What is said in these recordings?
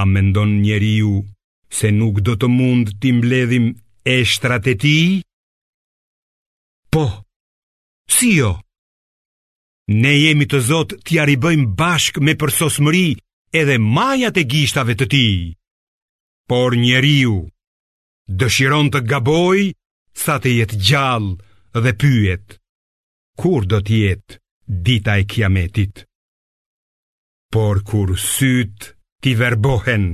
A mendon njeriu se nuk do të mund t'i mbledhim eshtrat e tij? Po, si jo? Ne jemi të zotë t'ia ribëjmë bashkë me përsosmëri edhe majat e gishtave të tij. Por njeriu dëshiron të gabojë sa të jetë gjallë dhe pyet. Kur do të jetë dita e kiametit? Por kur sytë t'i verbohen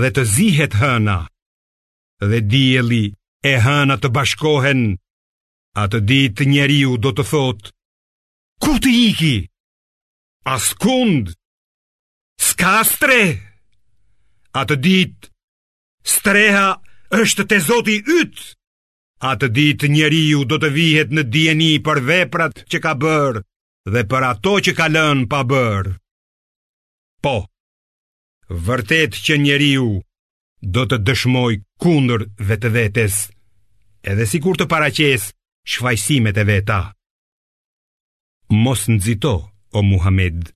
dhe të zihet hëna dhe dielli e hëna të bashkohen, atë ditë njeriu do të thotë, ku të iki? Askund, s'ka strehë, atë ditë streha është te Zoti yt, atë ditë njeriu do të vihet në dijeni për veprat që ka bërë, dhe për ato që ka lënë pa bërë. Po, vërtet që njeriu do të dëshmojë kundër vetvetes, edhe sikur të paraqesë shfajësimet e veta. Mos nxito, o Muhamed,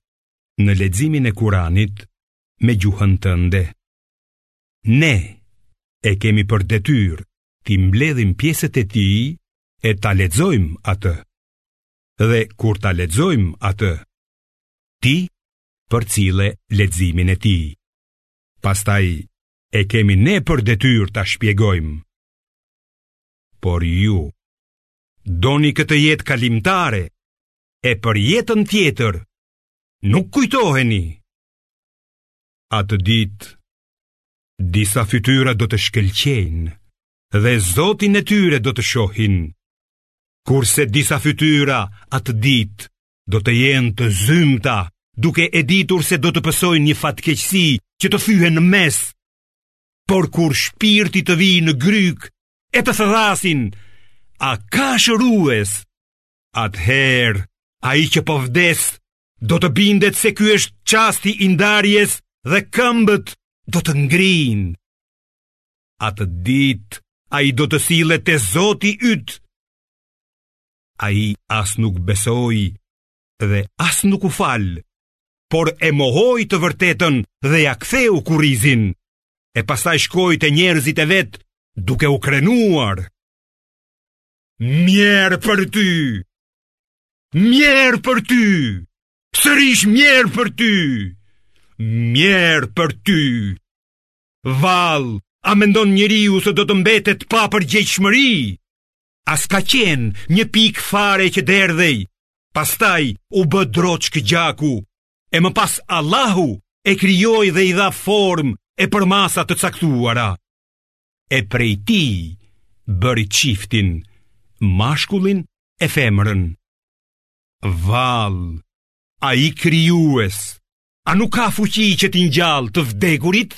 në leximin e Kuranit me gjuhën tënde. Ne e kemi për detyrë t'i mbledhim pjesët e tij e ta lexojmë atë. dhe kur ta lexojmë atë, ti përcille leximin e tij. Pastaj e kemi ne për detyrë ta shpjegojmë. Por ju doni këtë jetë kalimtare e për jetën tjetër nuk kujtoheni. Atë ditë disa fytyra do të shkëlqejnë dhe Zotin e tyre do të shohin Kurse disa fytyra atë ditë do të jenë të zymta, duke e ditur se do të pësojnë një fatkeqësi që të thyen në mes. Por kur shpirti të vijë në grykë e të thërrasin, a ka shërues? Atëherë, ai që po vdes, do të bindet se ky është çasti i ndarjes dhe këmbët do të ngrijnë. atë ditë ai do të sillet te Zoti yt. Ai as nuk besoi dhe as nuk u fal, por e mohoi të vërtetën dhe ia ktheu kurrizin, e pastaj shkoi te njerëzit e vet duke u krenuar. Mjerë për ty! Mjerë për ty! Sërish mjerë për ty! Mjerë për ty! Vallë, a mendon njeriu se do të mbetet pa përgjegjshmëri? A s'ka qenë një pikë fare që derdhej, pastaj u bë droçkë gjaku, e më pas Allahu e krijoi dhe i dha formë e përmasa të caktuara. E prej tij bëri çiftin, mashkullin e femrën. Vallë, ai krijues, a nuk ka fuqi që t'i ngjallë të vdekurit?